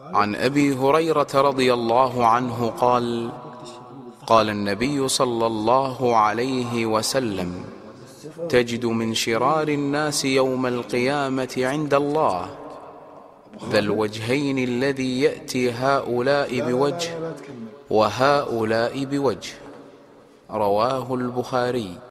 عن أبي هريرة رضي الله عنه قال قال النبي صلى الله عليه وسلم تجد من شرار الناس يوم القيامة عند الله ذا الوجهين الذي يأتي هؤلاء بوجه وهؤلاء بوجه. رواه البخاري.